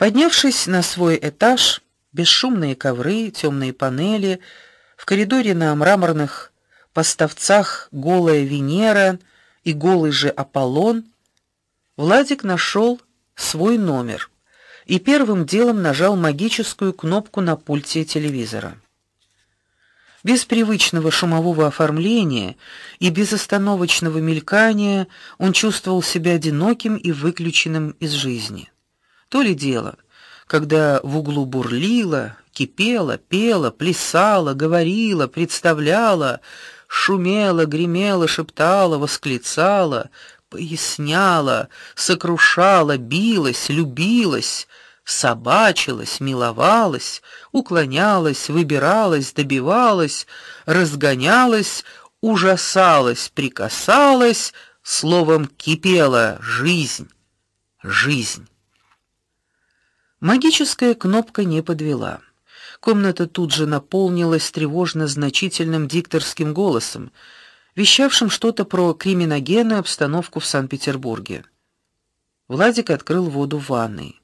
Поднявшись на свой этаж, бесшумные ковры, темные панели, в коридоре на мраморных поставцах голая Венера и голый же Аполлон, Владик нашел свой номер и первым делом нажал магическую кнопку на пульте телевизора. Без привычного шумового оформления и безостановочного мелькания он чувствовал себя одиноким и выключенным из жизни. То ли дело, когда в углу бурлило, кипело, пело, плясало, говорило, представляло, шумело, гремело, шептало, восклицало, поясняло, сокрушало, билось, любилось, собачилась, миловалась, уклонялась, выбиралась, добивалась, разгонялась, ужасалась, прикасалась, словом кипела жизнь, жизнь. Магическая кнопка не подвела. Комната тут же наполнилась тревожно значительным дикторским голосом, вещавшим что-то про криминогенную обстановку в Санкт-Петербурге. Владик открыл воду в ванной.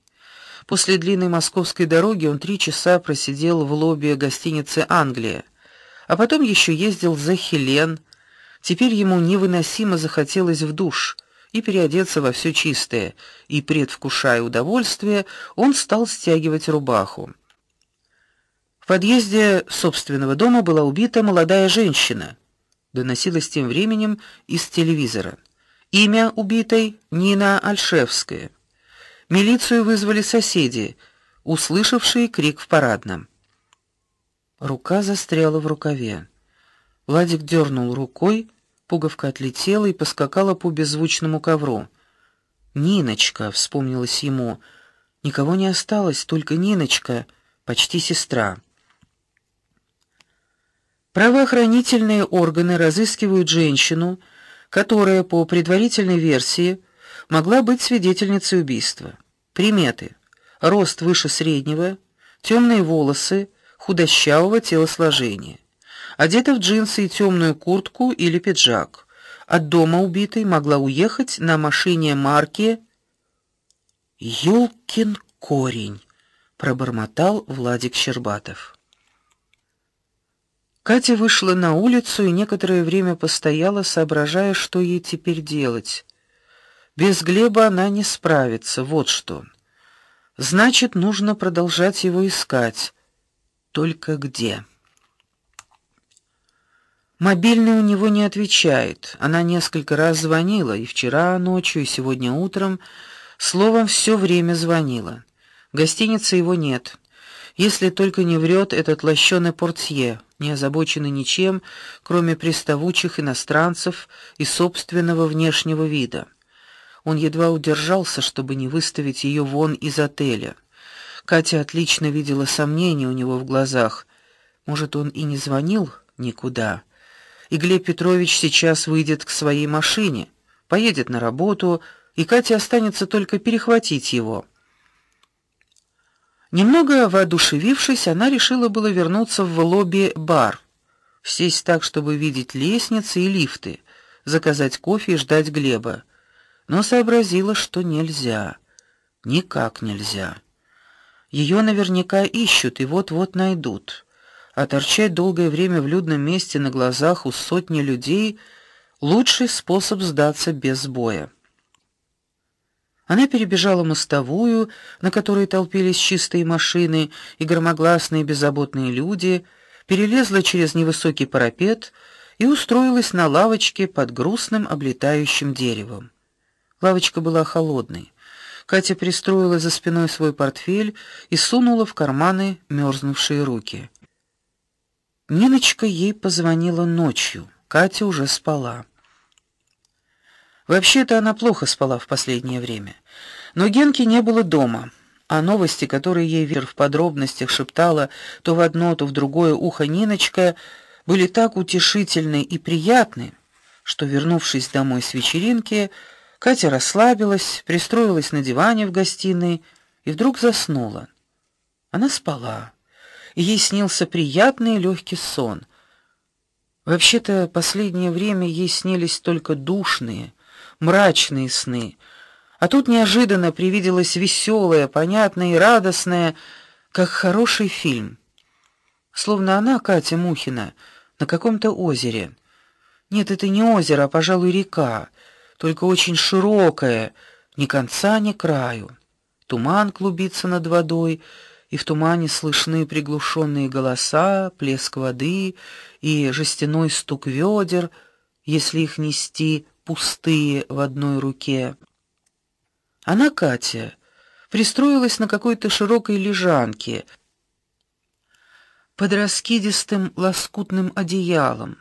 После длинной московской дороги он три часа просидел в лобби гостиницы Англия, а потом еще ездил за Хелен. Теперь ему невыносимо захотелось в душ и переодеться во все чистое, и предвкушая удовольствие, он стал стягивать рубаху. В подъезде собственного дома была убита молодая женщина. Доносилось тем временем из телевизора. Имя убитой Нина Альшевская. Милицию вызвали соседи, услышавшие крик в парадном. Рука застряла в рукаве. Владик дернул рукой, пуговка отлетела и поскакала по беззвучному ковру. Ниночка, вспомнилось ему. Никого не осталось, только Ниночка, почти сестра. Правоохранительные органы разыскивают женщину, которая по предварительной версии могла быть свидетельницей убийства. Приметы: рост выше среднего, темные волосы, худощавого телосложения. Одета в джинсы и темную куртку или пиджак. От дома убитой могла уехать на машине марки Ёлкин корень, пробормотал Владик Щербатов. Катя вышла на улицу и некоторое время постояла, соображая, что ей теперь делать. Без Глеба она не справится, вот что. Значит, нужно продолжать его искать. Только где? Мобильный у него не отвечает. Она несколько раз звонила, и вчера ночью, и сегодня утром, словом, все время звонила. В гостинице его нет. Если только не врет этот лощеный портье, не озабоченный ничем, кроме приставучих иностранцев и собственного внешнего вида. Он едва удержался, чтобы не выставить ее вон из отеля. Катя отлично видела сомнения у него в глазах. Может, он и не звонил никуда. И Глеб Петрович сейчас выйдет к своей машине, поедет на работу, и Кате останется только перехватить его. Немного воодушевившись, она решила было вернуться в лобби-бар, сесть так, чтобы видеть лестницы и лифты, заказать кофе и ждать Глеба но сообразила, что нельзя. Никак нельзя. Ее наверняка ищут и вот-вот найдут. А торчать долгое время в людном месте на глазах у сотни людей лучший способ сдаться без боя. Она перебежала мостовую, на которой толпились чистые машины и громогласные беззаботные люди, перелезла через невысокий парапет и устроилась на лавочке под грустным облетающим деревом. Лавочка была холодной. Катя пристроила за спиной свой портфель и сунула в карманы мерзнувшие руки. Ниночка ей позвонила ночью. Катя уже спала. Вообще-то она плохо спала в последнее время. Но Генки не было дома, а новости, которые ей Вер в подробностях шептала то в одно, то в другое ухо Ниночка, были так утешительны и приятны, что, вернувшись домой с вечеринки, Катя расслабилась, пристроилась на диване в гостиной и вдруг заснула. Она спала, ей снился приятный легкий сон. Вообще-то последнее время ей снились только душные, мрачные сны, А тут неожиданно привиделось веселое, понятное и радостное, как хороший фильм. Словно она, Катя Мухина, на каком-то озере. Нет, это не озеро, а, пожалуй, река, только очень широкая, ни конца, ни краю. Туман клубится над водой, и в тумане слышны приглушенные голоса, плеск воды и жестяной стук ведер, если их нести пустые в одной руке. Она, Катя, пристроилась на какой-то широкой лежанке под раскидистым лоскутным одеялом,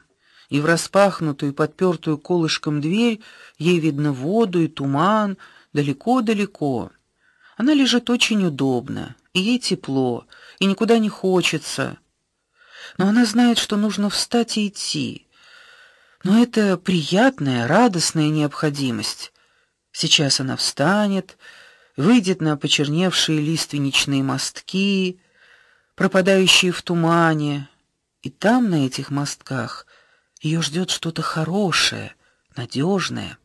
и в распахнутую подпертую колышком дверь ей видно воду и туман далеко-далеко. Она лежит очень удобно, и ей тепло, и никуда не хочется. Но она знает, что нужно встать и идти. Но это приятная, радостная необходимость. Сейчас она встанет, выйдет на почерневшие лиственничные мостки, пропадающие в тумане, и там на этих мостках ее ждет что-то хорошее, надежное.